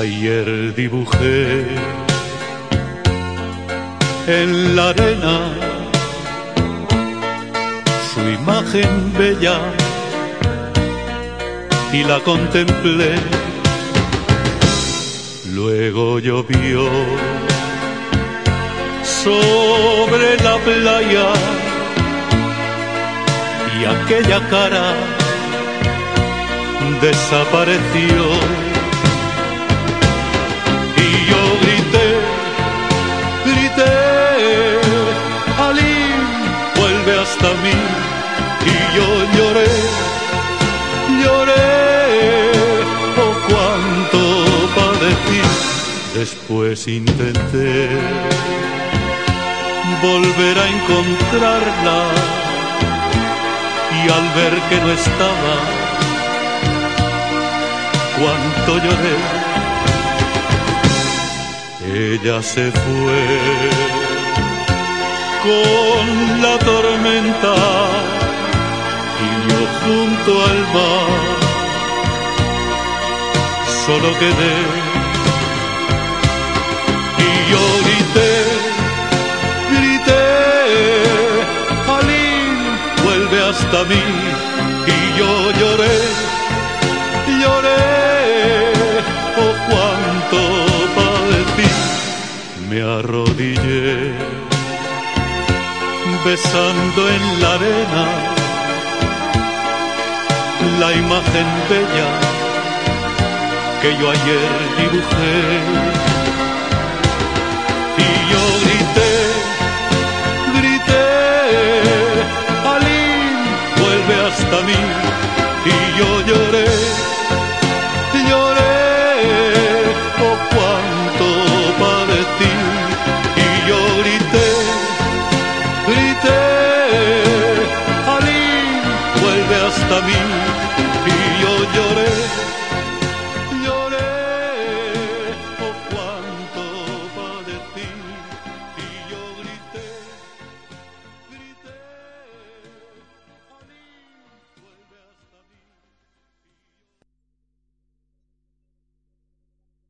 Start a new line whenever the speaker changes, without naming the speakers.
Ayer dibujé en la arena su imagen bella y la contemplé. Luego llovió sobre la playa y aquella cara desapareció. Y yo lloré, lloré, oh cuánto padecí. Después intenté volver a encontrarla y al ver que no estaba, cuánto lloré. Ella se fue con la tormenta junto al mar solo quedé. Y yo grité, grité, Alín, vuelve hasta mí y yo lloré, lloré, oh cuánto padecí, me arrodillé besando en la arena imagen bella que yo ayer dibujé. Y yo grité, grité, Alín, vuelve hasta mí. Y yo lloré, lloré, oh cuánto padecí. Y yo grité, grité, Alín, vuelve hasta mí. thank you